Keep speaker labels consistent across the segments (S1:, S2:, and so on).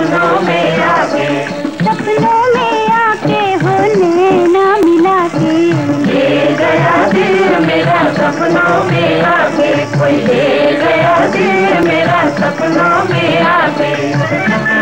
S1: सपनों में आके
S2: सपनों में आके होने ना मिला के। ले
S1: गया दिल मेरा सपनों में आके कोई ले गया दिल मेरा सपनों में आके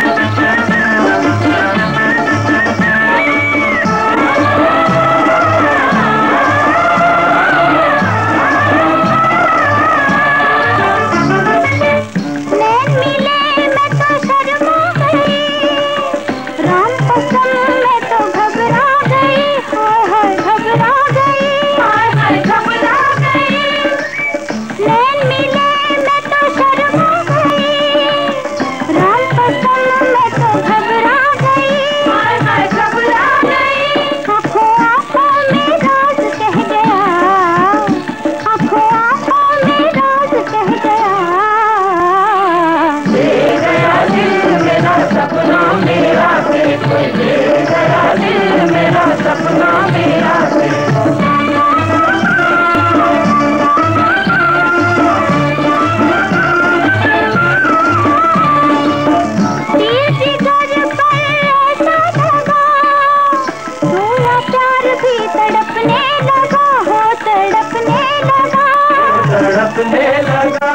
S1: देखने लगा